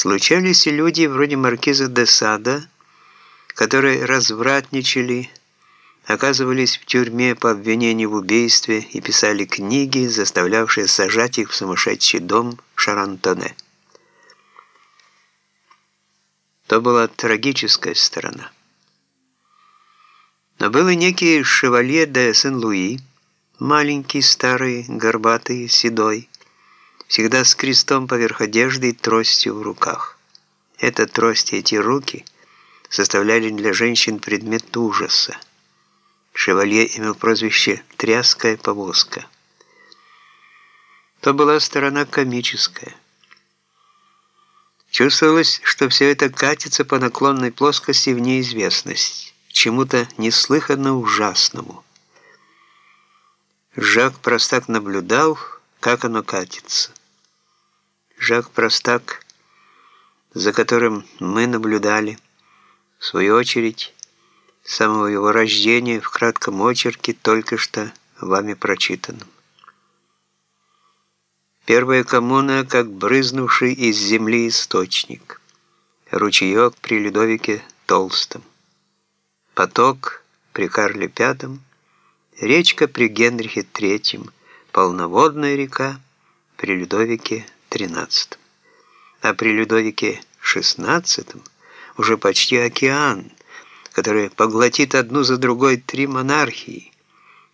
Случались и люди вроде маркиза де Сада, которые развратничали, оказывались в тюрьме по обвинению в убийстве и писали книги, заставлявшие сажать их в сумасшедший дом Шарантоне. То была трагическая сторона. Но был и некий шевалье де Сен-Луи, маленький, старый, горбатый, седой, всегда с крестом поверх одежды и тростью в руках. Эта трость и эти руки составляли для женщин предмет ужаса. Шевалье имел прозвище «тряская повозка». То была сторона комическая. Чувствовалось, что все это катится по наклонной плоскости в неизвестность чему-то неслыханно ужасному. Жак Простак наблюдал, как оно катится. Жак Простак, за которым мы наблюдали, в свою очередь, с самого его рождения в кратком очерке, только что вами прочитанном. Первая коммуна, как брызнувший из земли источник. Ручеек при Людовике Толстом поток при Карле V, речка при Генрихе III, полноводная река при Людовике XIII. А при Людовике XVI уже почти океан, который поглотит одну за другой три монархии.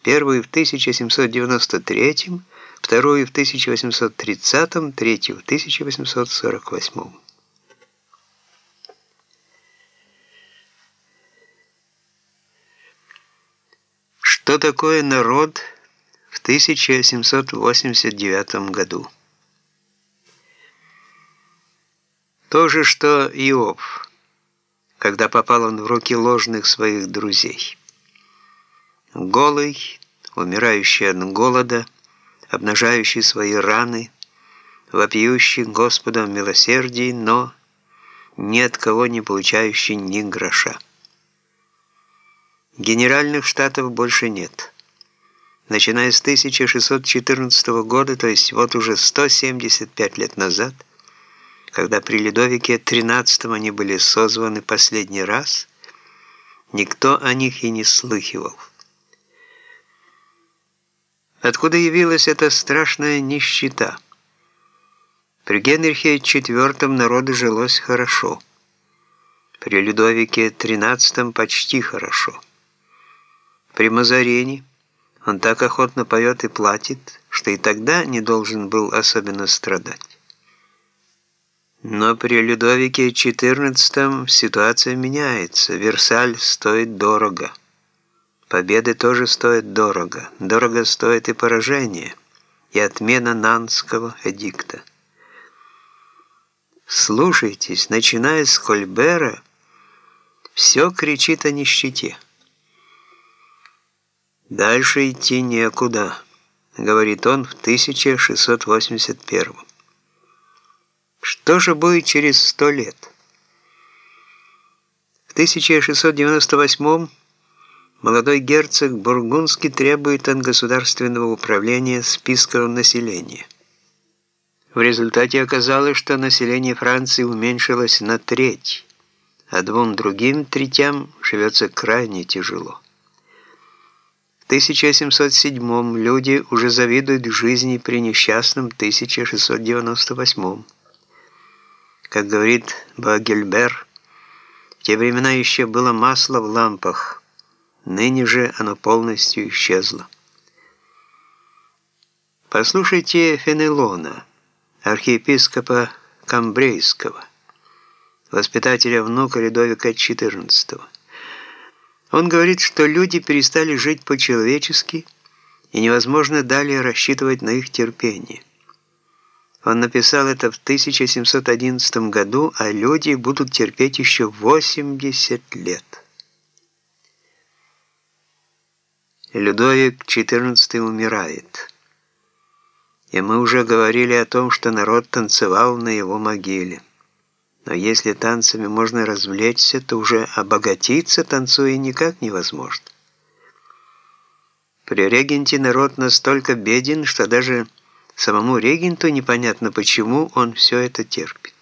Первую в 1793, вторую в 1830, третью в 1848. Что такое народ в 1789 году? То же, что Иов, когда попал он в руки ложных своих друзей. Голый, умирающий от голода, обнажающий свои раны, вопиющий Господом милосердий, но ни от кого не получающий ни гроша. Генеральных штатов больше нет. Начиная с 1614 года, то есть вот уже 175 лет назад, когда при Ледовике XIII они были созваны последний раз, никто о них и не слыхивал. Откуда явилась эта страшная нищета? При Генрихе IV народу жилось хорошо. При Людовике XIII почти хорошо. При Мазарене он так охотно поет и платит, что и тогда не должен был особенно страдать. Но при Людовике XIV ситуация меняется. Версаль стоит дорого. Победы тоже стоят дорого. Дорого стоит и поражение, и отмена Нанского эдикта. Слушайтесь, начиная с Кольбера, все кричит о нищете. «Дальше идти некуда», — говорит он в 1681 Что же будет через сто лет? В 1698 молодой герцог Бургундский требует от государственного управления списком населения. В результате оказалось, что население Франции уменьшилось на треть, а двум другим третям живется крайне тяжело. В 1707 люди уже завидуют жизни при несчастном 1698. Как говорит Багельбер, в те времена еще было масло в лампах, ныне же оно полностью исчезло. Послушайте Фенелона, архиепископа Камбрейского, воспитателя внука Людовика XIV. Он говорит, что люди перестали жить по-человечески, и невозможно далее рассчитывать на их терпение. Он написал это в 1711 году, а люди будут терпеть еще 80 лет. Людовик XIV умирает. И мы уже говорили о том, что народ танцевал на его могиле. Но если танцами можно развлечься, то уже обогатиться танцуя никак невозможно. При регенте народ настолько беден, что даже самому регенту непонятно, почему он все это терпит.